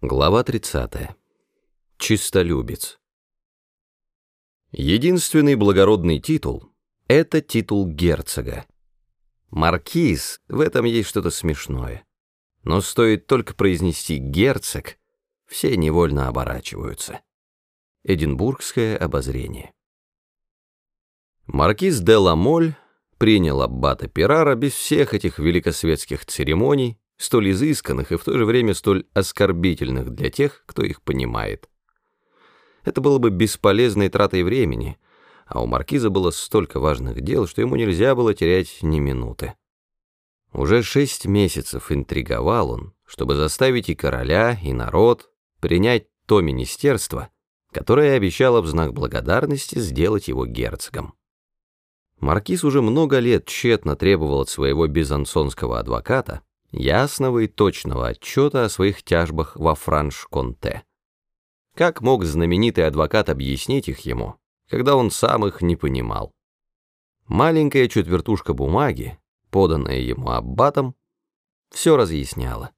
Глава 30. Чистолюбец. Единственный благородный титул — это титул герцога. Маркиз, в этом есть что-то смешное. Но стоит только произнести «герцог», все невольно оборачиваются. Эдинбургское обозрение. Маркиз де Ламоль принял аббата Пирара без всех этих великосветских церемоний, столь изысканных и в то же время столь оскорбительных для тех, кто их понимает. Это было бы бесполезной тратой времени, а у маркиза было столько важных дел, что ему нельзя было терять ни минуты. Уже шесть месяцев интриговал он, чтобы заставить и короля, и народ принять то министерство, которое обещало в знак благодарности сделать его герцогом. Маркиз уже много лет тщетно требовал от своего безансонского адвоката, ясного и точного отчета о своих тяжбах во Франш-Конте. Как мог знаменитый адвокат объяснить их ему, когда он сам их не понимал? Маленькая четвертушка бумаги, поданная ему аббатом, все разъясняла.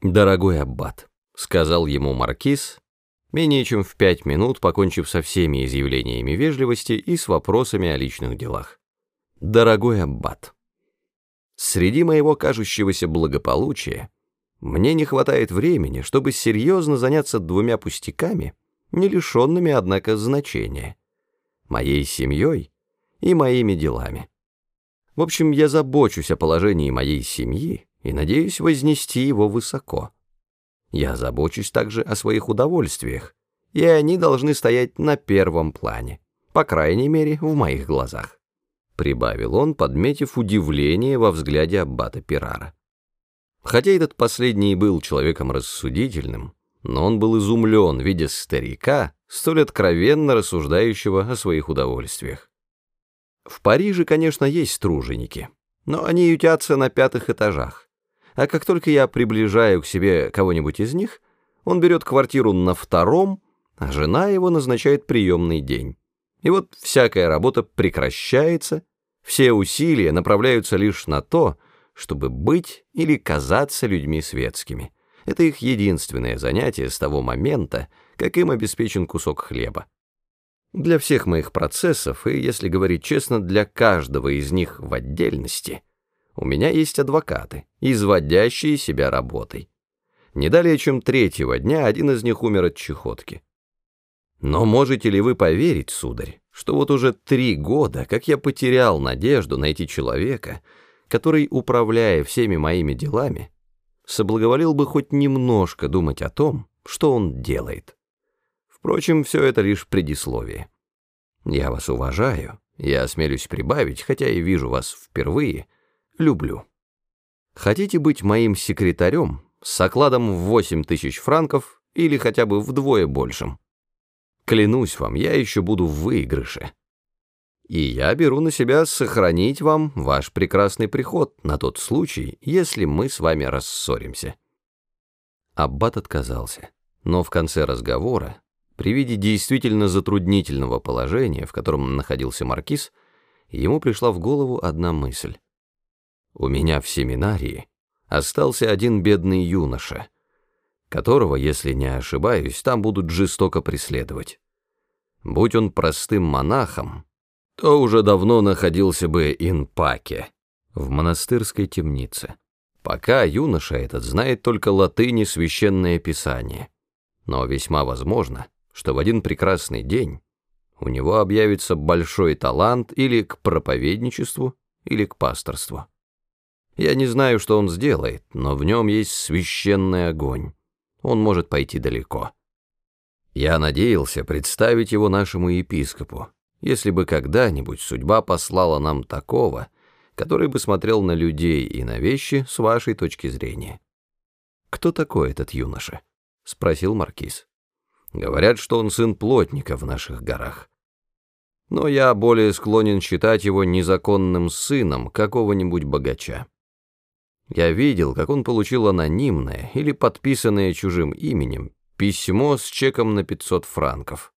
«Дорогой аббат», — сказал ему маркиз, менее чем в пять минут, покончив со всеми изъявлениями вежливости и с вопросами о личных делах. «Дорогой аббат», Среди моего кажущегося благополучия мне не хватает времени, чтобы серьезно заняться двумя пустяками, не лишенными, однако, значения. Моей семьей и моими делами. В общем, я забочусь о положении моей семьи и надеюсь вознести его высоко. Я забочусь также о своих удовольствиях, и они должны стоять на первом плане, по крайней мере, в моих глазах прибавил он, подметив удивление во взгляде аббата Пирара. Хотя этот последний был человеком рассудительным, но он был изумлен, видя старика, столь откровенно рассуждающего о своих удовольствиях. В Париже, конечно, есть труженики, но они ютятся на пятых этажах, а как только я приближаю к себе кого-нибудь из них, он берет квартиру на втором, а жена его назначает приемный день. И вот всякая работа прекращается, все усилия направляются лишь на то, чтобы быть или казаться людьми светскими. Это их единственное занятие с того момента, как им обеспечен кусок хлеба. Для всех моих процессов, и, если говорить честно, для каждого из них в отдельности, у меня есть адвокаты, изводящие себя работой. Не далее, чем третьего дня один из них умер от чехотки. Но можете ли вы поверить, сударь, что вот уже три года, как я потерял надежду найти человека, который, управляя всеми моими делами, соблаговолил бы хоть немножко думать о том, что он делает. Впрочем, все это лишь предисловие. Я вас уважаю, я осмелюсь прибавить, хотя и вижу вас впервые, люблю. Хотите быть моим секретарем с окладом в 8 тысяч франков или хотя бы вдвое большим? Клянусь вам, я еще буду в выигрыше. И я беру на себя сохранить вам ваш прекрасный приход на тот случай, если мы с вами рассоримся». Аббат отказался, но в конце разговора, при виде действительно затруднительного положения, в котором находился маркиз, ему пришла в голову одна мысль. «У меня в семинарии остался один бедный юноша, которого, если не ошибаюсь, там будут жестоко преследовать. Будь он простым монахом, то уже давно находился бы инпаке, в монастырской темнице. Пока юноша этот знает только латыни священное писание. Но весьма возможно, что в один прекрасный день у него объявится большой талант или к проповедничеству, или к пасторству. Я не знаю, что он сделает, но в нем есть священный огонь он может пойти далеко. Я надеялся представить его нашему епископу, если бы когда-нибудь судьба послала нам такого, который бы смотрел на людей и на вещи с вашей точки зрения. «Кто такой этот юноша?» — спросил маркиз. «Говорят, что он сын плотника в наших горах. Но я более склонен считать его незаконным сыном какого-нибудь богача. Я видел, как он получил анонимное или подписанное чужим именем письмо с чеком на 500 франков.